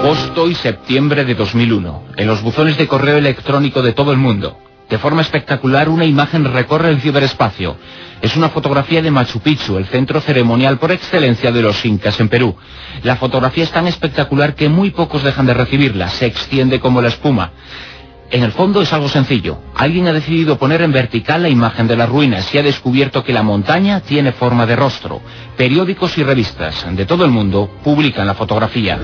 Agosto y septiembre de 2001, en los buzones de correo electrónico de todo el mundo. De forma espectacular, una imagen recorre el ciberespacio. Es una fotografía de Machu Picchu, el centro ceremonial por excelencia de los incas en Perú. La fotografía es tan espectacular que muy pocos dejan de recibirla, se extiende como la espuma. En el fondo es algo sencillo. Alguien ha decidido poner en vertical la imagen de las ruinas y ha descubierto que la montaña tiene forma de rostro. Periódicos y revistas de todo el mundo publican la fotografía.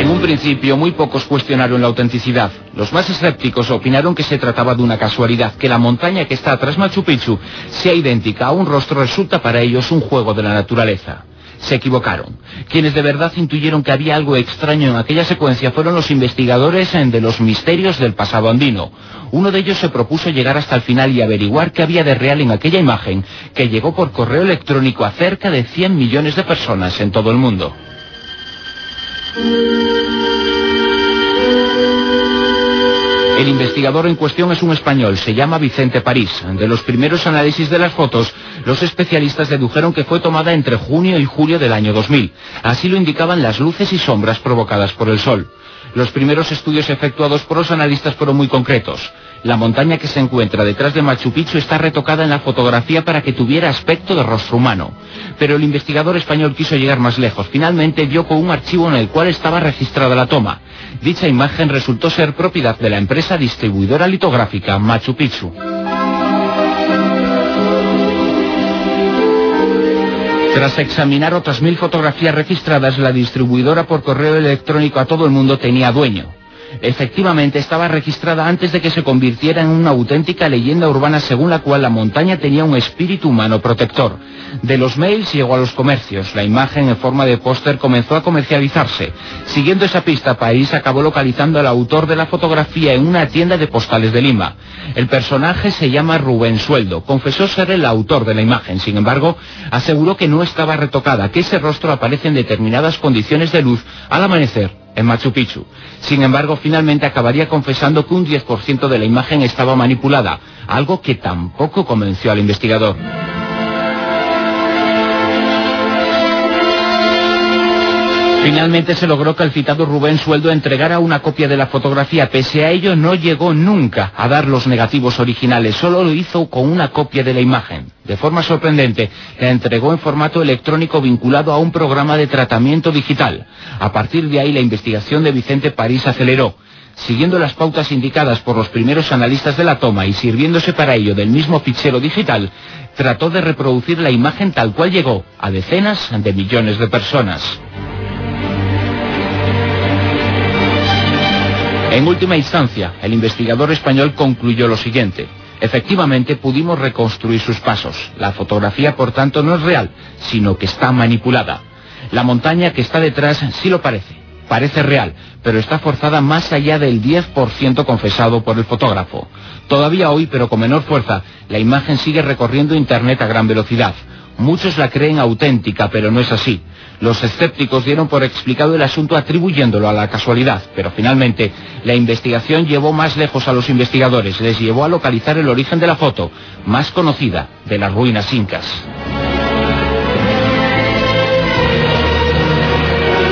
En un principio muy pocos cuestionaron la autenticidad. Los más escépticos opinaron que se trataba de una casualidad, que la montaña que está tras Machu Picchu sea idéntica a un rostro resulta para ellos un juego de la naturaleza se equivocaron. Quienes de verdad intuyeron que había algo extraño en aquella secuencia fueron los investigadores de los misterios del pasado andino. Uno de ellos se propuso llegar hasta el final y averiguar qué había de real en aquella imagen que llegó por correo electrónico a cerca de 100 millones de personas en todo el mundo. El investigador en cuestión es un español, se llama Vicente París. De los primeros análisis de las fotos, los especialistas dedujeron que fue tomada entre junio y julio del año 2000. Así lo indicaban las luces y sombras provocadas por el sol. Los primeros estudios efectuados por los analistas fueron muy concretos. La montaña que se encuentra detrás de Machu Picchu está retocada en la fotografía para que tuviera aspecto de rostro humano. Pero el investigador español quiso llegar más lejos. Finalmente dio con un archivo en el cual estaba registrada la toma. Dicha imagen resultó ser propiedad de la empresa distribuidora litográfica Machu Picchu. Tras examinar otras mil fotografías registradas, la distribuidora por correo electrónico a todo el mundo tenía dueño efectivamente estaba registrada antes de que se convirtiera en una auténtica leyenda urbana según la cual la montaña tenía un espíritu humano protector. De los mails llegó a los comercios. La imagen en forma de póster comenzó a comercializarse. Siguiendo esa pista, País acabó localizando al autor de la fotografía en una tienda de postales de Lima. El personaje se llama Rubén Sueldo. Confesó ser el autor de la imagen. Sin embargo, aseguró que no estaba retocada, que ese rostro aparece en determinadas condiciones de luz al amanecer en Machu Picchu. Sin embargo, finalmente acabaría confesando que un 10% de la imagen estaba manipulada, algo que tampoco convenció al investigador. Finalmente se logró que el citado Rubén Sueldo entregara una copia de la fotografía. Pese a ello, no llegó nunca a dar los negativos originales, solo lo hizo con una copia de la imagen. De forma sorprendente, la entregó en formato electrónico vinculado a un programa de tratamiento digital. A partir de ahí, la investigación de Vicente París aceleró. Siguiendo las pautas indicadas por los primeros analistas de la toma y sirviéndose para ello del mismo fichero digital, trató de reproducir la imagen tal cual llegó a decenas de millones de personas. En última instancia, el investigador español concluyó lo siguiente. Efectivamente, pudimos reconstruir sus pasos. La fotografía, por tanto, no es real, sino que está manipulada. La montaña que está detrás sí lo parece. Parece real, pero está forzada más allá del 10% confesado por el fotógrafo. Todavía hoy, pero con menor fuerza, la imagen sigue recorriendo Internet a gran velocidad. Muchos la creen auténtica, pero no es así. Los escépticos dieron por explicado el asunto atribuyéndolo a la casualidad, pero finalmente la investigación llevó más lejos a los investigadores, les llevó a localizar el origen de la foto, más conocida, de las ruinas incas.